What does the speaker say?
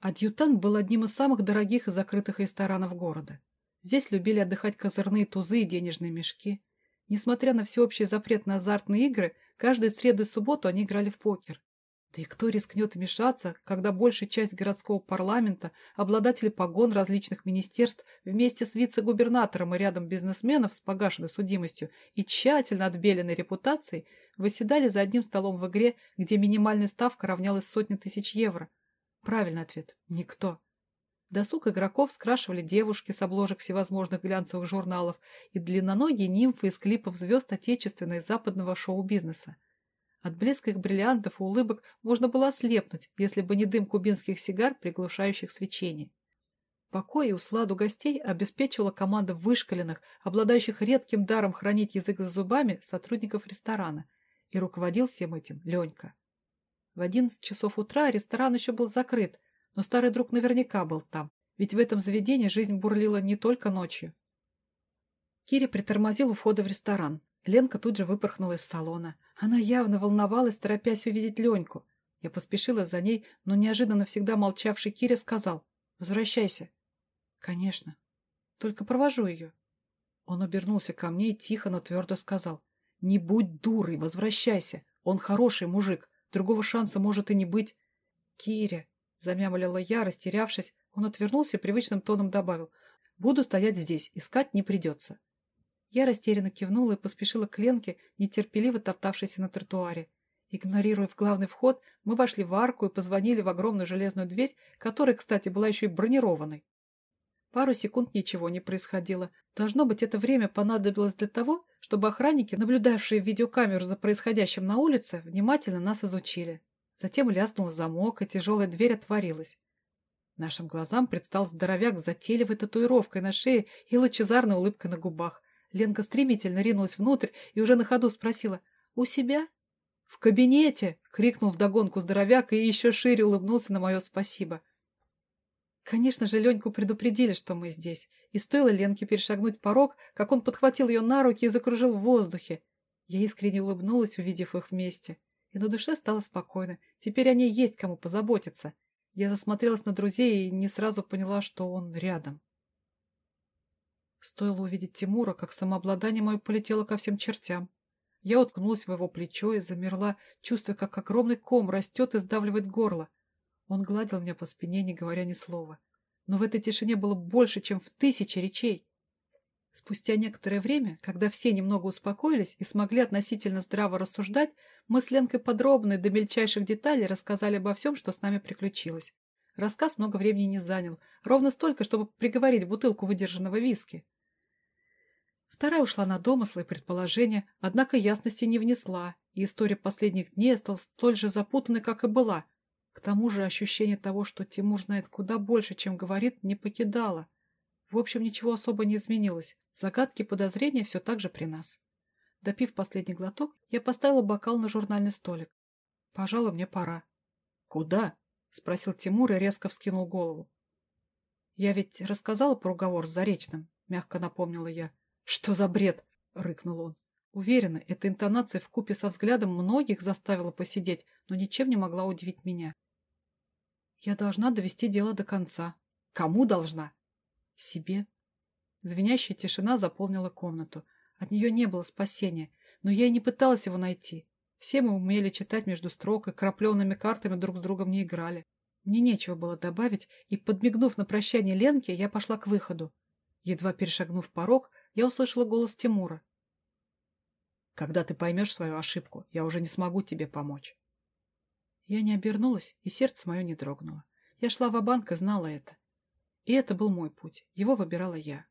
Адъютант был одним из самых дорогих и закрытых ресторанов города. Здесь любили отдыхать козырные тузы и денежные мешки. Несмотря на всеобщий запрет на азартные игры, каждую среду и субботу они играли в покер. Да и кто рискнет вмешаться, когда большая часть городского парламента, обладатели погон различных министерств вместе с вице-губернатором и рядом бизнесменов с погашенной судимостью и тщательно отбеленной репутацией выседали за одним столом в игре, где минимальная ставка равнялась сотне тысяч евро – Правильный ответ – никто. Досуг игроков скрашивали девушки с обложек всевозможных глянцевых журналов и длинноногие нимфы из клипов звезд отечественного и западного шоу-бизнеса. От блеска их бриллиантов и улыбок можно было ослепнуть, если бы не дым кубинских сигар, приглушающих свечение. Покой и усладу гостей обеспечивала команда вышкаленных, обладающих редким даром хранить язык за зубами сотрудников ресторана, и руководил всем этим Ленька. В одиннадцать часов утра ресторан еще был закрыт, но старый друг наверняка был там, ведь в этом заведении жизнь бурлила не только ночью. Кири притормозил у входа в ресторан. Ленка тут же выпорхнула из салона. Она явно волновалась, торопясь увидеть Леньку. Я поспешила за ней, но неожиданно всегда молчавший Кири сказал «Возвращайся». «Конечно. Только провожу ее». Он обернулся ко мне и тихо, но твердо сказал «Не будь дурой, возвращайся. Он хороший мужик. Другого шанса может и не быть. Киря, замямлила я, растерявшись, он отвернулся и привычным тоном добавил. Буду стоять здесь, искать не придется. Я растерянно кивнула и поспешила к Ленке, нетерпеливо топтавшейся на тротуаре. Игнорируя в главный вход, мы вошли в арку и позвонили в огромную железную дверь, которая, кстати, была еще и бронированной. Пару секунд ничего не происходило. Должно быть, это время понадобилось для того, чтобы охранники, наблюдавшие видеокамеру за происходящим на улице, внимательно нас изучили. Затем лязнул замок, и тяжелая дверь отворилась. Нашим глазам предстал здоровяк с затейливой татуировкой на шее и лучезарной улыбкой на губах. Ленка стремительно ринулась внутрь и уже на ходу спросила «У себя?» «В кабинете!» — крикнул вдогонку здоровяк и еще шире улыбнулся на мое спасибо. Конечно же, Леньку предупредили, что мы здесь, и стоило Ленке перешагнуть порог, как он подхватил ее на руки и закружил в воздухе. Я искренне улыбнулась, увидев их вместе, и на душе стало спокойно. Теперь о ней есть кому позаботиться. Я засмотрелась на друзей и не сразу поняла, что он рядом. Стоило увидеть Тимура, как самообладание мое полетело ко всем чертям. Я уткнулась в его плечо и замерла, чувствуя, как огромный ком растет и сдавливает горло. Он гладил меня по спине, не говоря ни слова. Но в этой тишине было больше, чем в тысячи речей. Спустя некоторое время, когда все немного успокоились и смогли относительно здраво рассуждать, мы с Ленкой подробно и до мельчайших деталей рассказали обо всем, что с нами приключилось. Рассказ много времени не занял, ровно столько, чтобы приговорить бутылку выдержанного виски. Вторая ушла на домыслы и предположения, однако ясности не внесла, и история последних дней стала столь же запутанной, как и была, к тому же ощущение того, что Тимур знает куда больше, чем говорит, не покидало. В общем, ничего особо не изменилось. Загадки и подозрения все так же при нас. Допив последний глоток, я поставила бокал на журнальный столик. Пожалуй, мне пора. «Куда?» — спросил Тимур и резко вскинул голову. «Я ведь рассказала про уговор с Заречным», — мягко напомнила я. «Что за бред?» — рыкнул он. Уверена, эта интонация вкупе со взглядом многих заставила посидеть, но ничем не могла удивить меня. Я должна довести дело до конца. Кому должна? Себе. Звенящая тишина заполнила комнату. От нее не было спасения, но я и не пыталась его найти. Все мы умели читать между строк и крапленными картами друг с другом не играли. Мне нечего было добавить, и, подмигнув на прощание Ленке, я пошла к выходу. Едва перешагнув порог, я услышала голос Тимура. Когда ты поймешь свою ошибку, я уже не смогу тебе помочь. Я не обернулась, и сердце мое не дрогнуло. Я шла в банк и знала это. И это был мой путь. Его выбирала я.